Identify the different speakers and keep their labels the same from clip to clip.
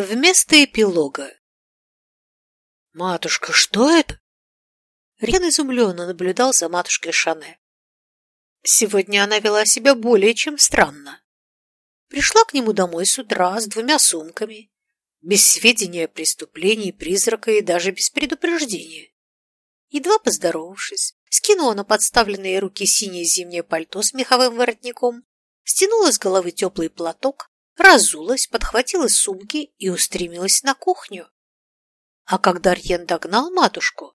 Speaker 1: Вместо эпилога. «Матушка, что это?» Рен изумленно наблюдал за матушкой Шане. Сегодня она вела себя более чем странно. Пришла к нему домой с утра с двумя сумками, без сведения о преступлении призрака и даже без предупреждения. Едва поздоровавшись, скинула на подставленные руки синее зимнее пальто с меховым воротником, стянула с головы теплый платок, разулась, подхватила сумки и устремилась на кухню. А когда Рьен догнал матушку,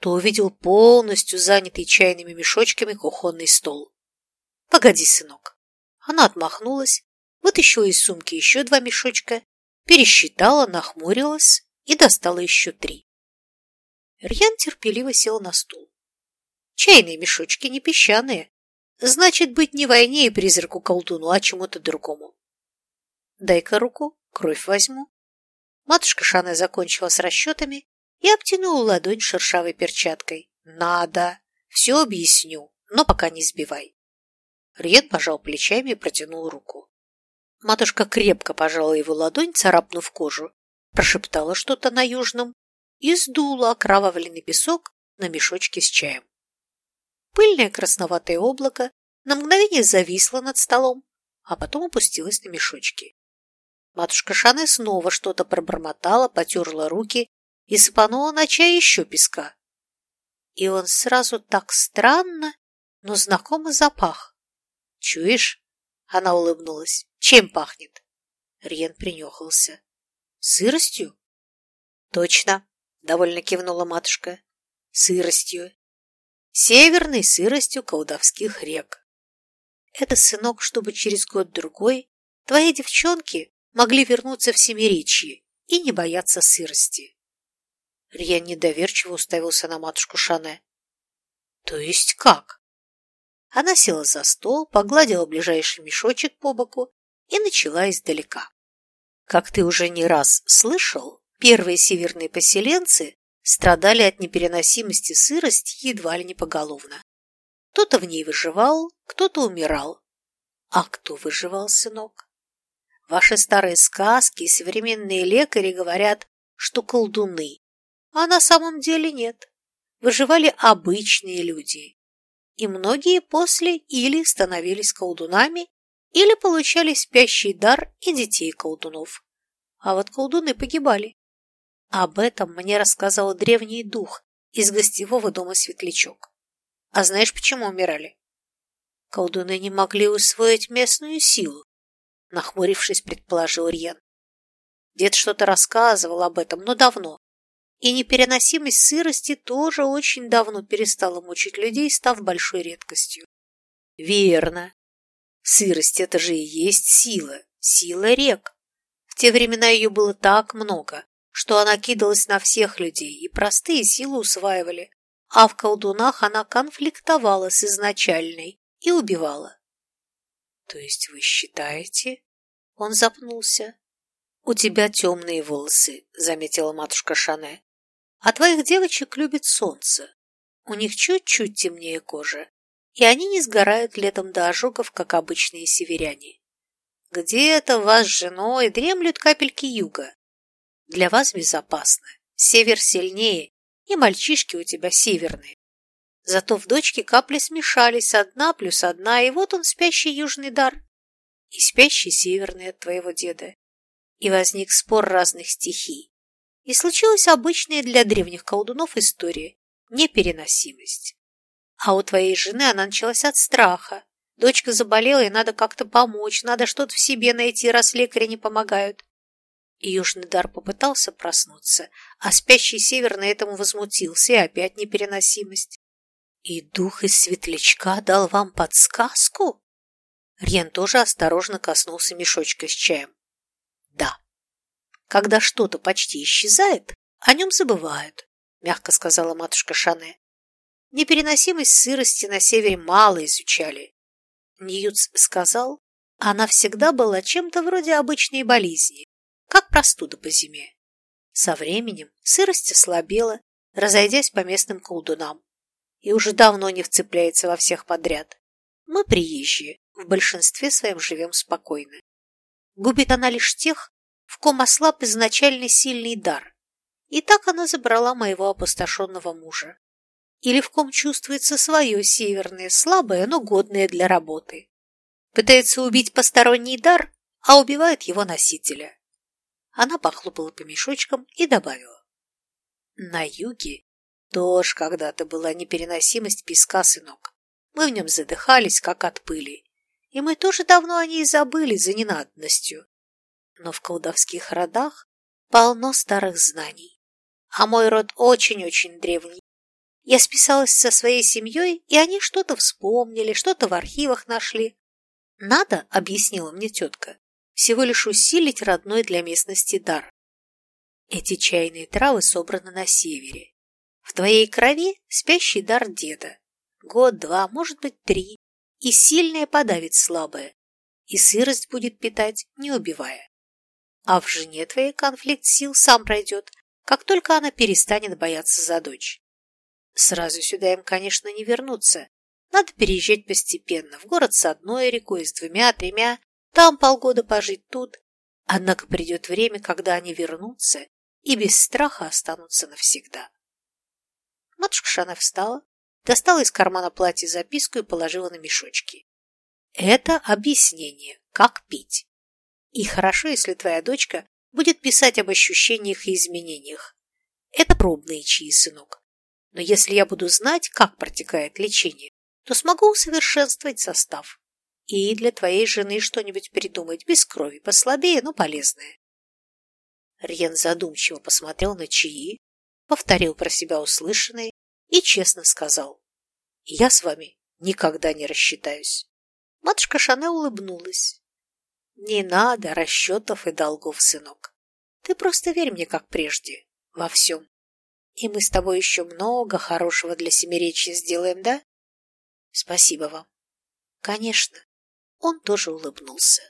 Speaker 1: то увидел полностью занятый чайными мешочками кухонный стол. «Погоди, сынок». Она отмахнулась, вытащила из сумки еще два мешочка, пересчитала, нахмурилась и достала еще три. Рьян терпеливо сел на стул. Чайные мешочки не песчаные. Значит, быть не войне и призраку-колдуну, а чему-то другому. Дай-ка руку, кровь возьму. Матушка Шана закончила с расчетами и обтянула ладонь шершавой перчаткой. Надо. Все объясню, но пока не сбивай. Риет пожал плечами и протянул руку. Матушка крепко пожала его ладонь, царапнув кожу, прошептала что-то на южном и сдула окровавленный песок на мешочке с чаем. Пыльное красноватое облако на мгновение зависло над столом, а потом опустилось на мешочки. Матушка Шане снова что-то пробормотала, потерла руки и сыпанула на чай еще песка. И он сразу так странно, но знакомо запах. «Чуешь?» — она улыбнулась. «Чем пахнет?» Рьен принюхался. «Сыростью?» «Точно!» — довольно кивнула матушка. «Сыростью. Северной сыростью колдовских рек. Это, сынок, чтобы через год-другой твои девчонки могли вернуться в Семиречье и не бояться сырости. Рьян недоверчиво уставился на матушку Шане. То есть как? Она села за стол, погладила ближайший мешочек по боку и начала издалека. Как ты уже не раз слышал, первые северные поселенцы страдали от непереносимости сырости едва ли не поголовно. Кто-то в ней выживал, кто-то умирал. А кто выживал, сынок? Ваши старые сказки и современные лекари говорят, что колдуны, а на самом деле нет. Выживали обычные люди. И многие после или становились колдунами, или получали спящий дар и детей колдунов. А вот колдуны погибали. Об этом мне рассказал древний дух из гостевого дома Светлячок. А знаешь, почему умирали? Колдуны не могли усвоить местную силу, нахмурившись, предположил Рьен. Дед что-то рассказывал об этом, но давно. И непереносимость сырости тоже очень давно перестала мучить людей, став большой редкостью. Верно. Сырость – это же и есть сила, сила рек. В те времена ее было так много, что она кидалась на всех людей, и простые силы усваивали, а в колдунах она конфликтовала с изначальной и убивала. То есть вы считаете? Он запнулся. У тебя темные волосы, заметила матушка Шане. А твоих девочек любит солнце. У них чуть-чуть темнее кожа, и они не сгорают летом до ожогов, как обычные северяне. Где-то вас с женой дремлют капельки юга. Для вас безопасно. Север сильнее, и мальчишки у тебя северные. Зато в дочке капли смешались, одна плюс одна, и вот он спящий южный дар и спящий северный от твоего деда. И возник спор разных стихий. И случилась обычная для древних колдунов история – непереносимость. А у твоей жены она началась от страха. Дочка заболела, и надо как-то помочь, надо что-то в себе найти, раз лекари не помогают. И южный дар попытался проснуться, а спящий северный этому возмутился, и опять непереносимость. «И дух из светлячка дал вам подсказку?» Рьен тоже осторожно коснулся мешочка с чаем. «Да. Когда что-то почти исчезает, о нем забывают», — мягко сказала матушка Шане. «Непереносимость сырости на севере мало изучали. Ньюц сказал, она всегда была чем-то вроде обычной болезни, как простуда по зиме. Со временем сырость ослабела, разойдясь по местным колдунам и уже давно не вцепляется во всех подряд. Мы приезжие, в большинстве своем живем спокойно. Губит она лишь тех, в ком ослаб изначальный сильный дар, и так она забрала моего опустошенного мужа. Или в ком чувствуется свое северное, слабое, но годное для работы. Пытается убить посторонний дар, а убивает его носителя. Она похлопала по мешочкам и добавила. На юге тоже когда-то была непереносимость песка, сынок. Мы в нем задыхались, как от пыли. И мы тоже давно о ней забыли за ненадобностью. Но в колдовских родах полно старых знаний. А мой род очень-очень древний. Я списалась со своей семьей, и они что-то вспомнили, что-то в архивах нашли. Надо, объяснила мне тетка, всего лишь усилить родной для местности дар. Эти чайные травы собраны на севере. В твоей крови спящий дар деда. Год, два, может быть, три. И сильное подавит слабое. И сырость будет питать, не убивая. А в жене твоей конфликт сил сам пройдет, как только она перестанет бояться за дочь. Сразу сюда им, конечно, не вернуться. Надо переезжать постепенно, в город с одной рекой, с двумя, тремя, там полгода пожить тут. Однако придет время, когда они вернутся и без страха останутся навсегда. Шана встала, достала из кармана платья записку и положила на мешочки. Это объяснение, как пить. И хорошо, если твоя дочка будет писать об ощущениях и изменениях. Это пробные чаи, сынок. Но если я буду знать, как протекает лечение, то смогу усовершенствовать состав. И для твоей жены что-нибудь придумать без крови, послабее, но полезное. Рьен задумчиво посмотрел на чаи, повторил про себя услышанное и честно сказал. Я с вами никогда не рассчитаюсь. Матушка Шане улыбнулась. Не надо расчетов и долгов, сынок. Ты просто верь мне, как прежде, во всем. И мы с тобой еще много хорошего для семиречья сделаем, да? Спасибо вам. Конечно. Он тоже улыбнулся.